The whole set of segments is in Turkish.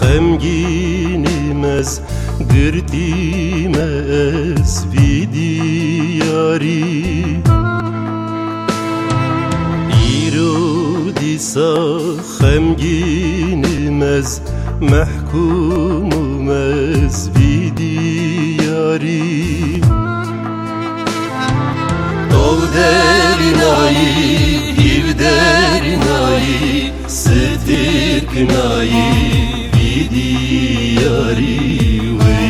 Hemginim ez, dirdim ez vi diyari İru disa hemginim ez, mehkumum ez vi diyari Ov derinayı, ستکنایی وی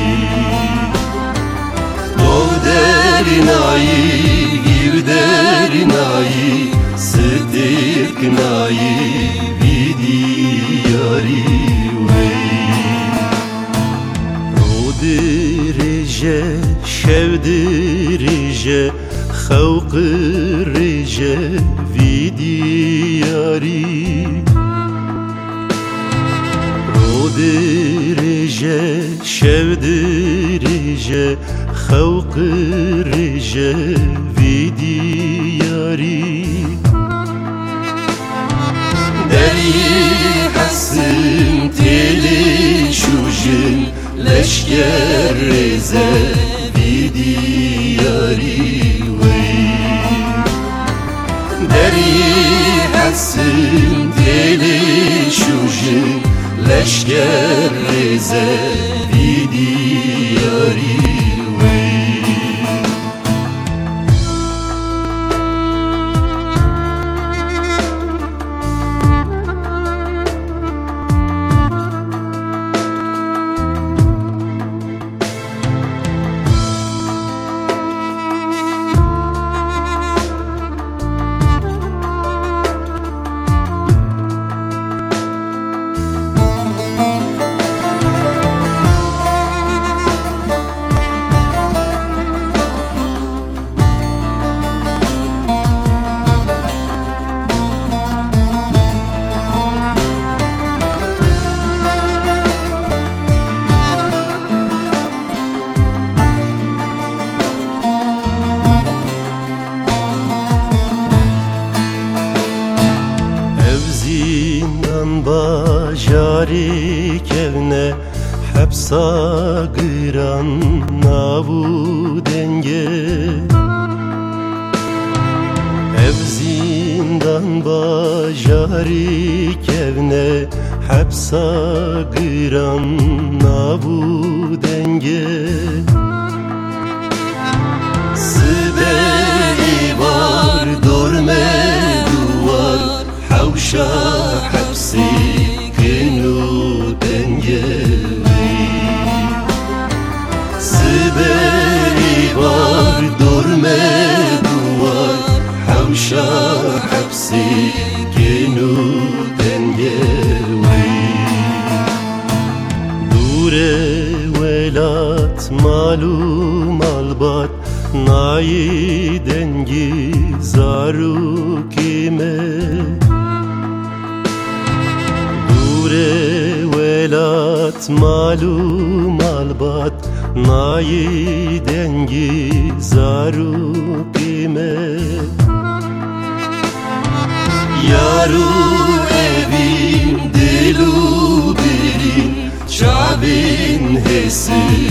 دیاری دerinایی گیر دerinایی صدق نایی بیدی یاری وی رو درجه شو درجه خوق رجه ویدی یاری dirije şev dirije Xewq rije vî diyarî Derî hesin têlê Leşker rêze vî diyarî wê Derî hesin Keşke bajarı kevne Hepsa gıran navu denge. Ev zindan bajarı kevne Hepsa gıran navu denge malum albat Nayi dengi zaru kime Dure velat malum albat Nayi dengi zaru kime Yaru evin dilu birin Çavin hesir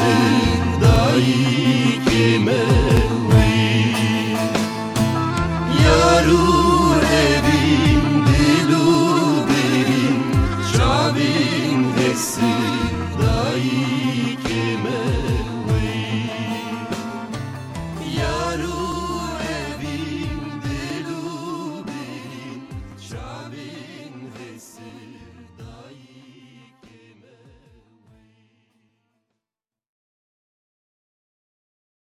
listen.